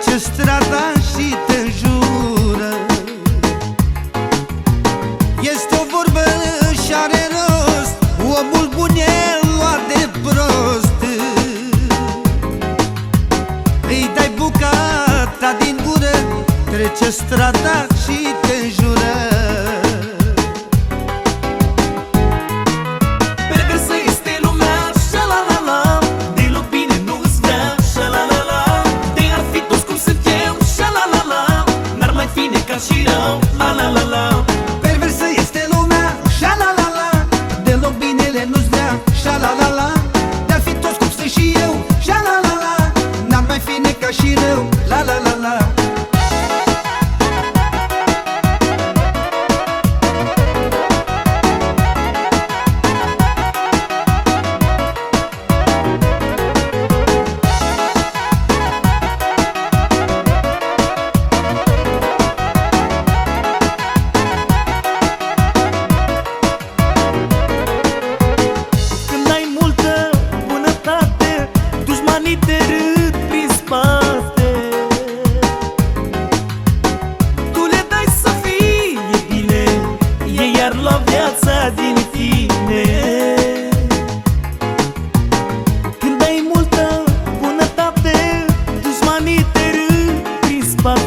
Trece strada și te înjură. Este o vorbă și are rost Omul bun e luat de prost. Îi dai bucata din gură Trece strada she don't. La la la la.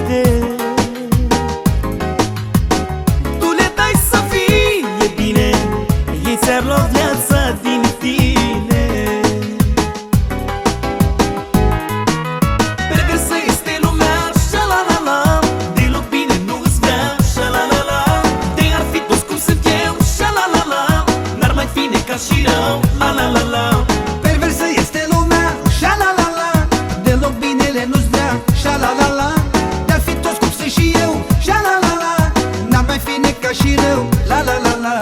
departe. Tu le dai să fie bine Ei ți-ar she do. La la la la.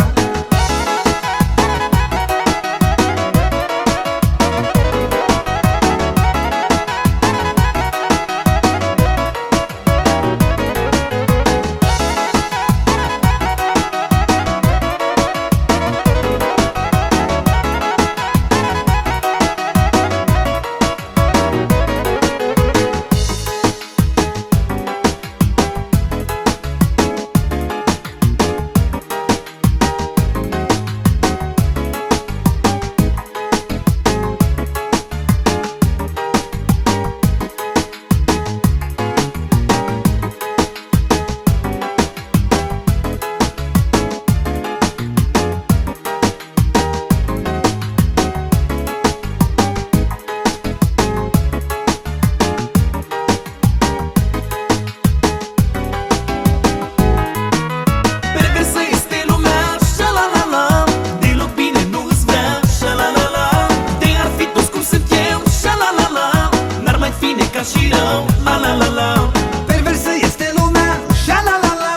bine ca și rău. A la la la. Perversă este lumea. Și la la la.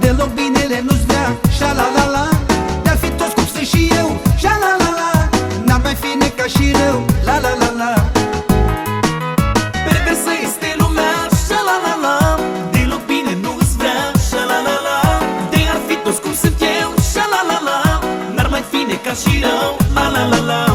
Deloc binele nu-ți vrea Și la la la. Ar fi toți cum sunt și eu. Și la la la. N-ar mai fi ca și rău. La la la la. Perversă este lumea. Și la la la. Deloc bine nu-ți vrea. La la la. De ar fi toți cum sunt eu. La la la. N-ar fi ca și rău. A la la la.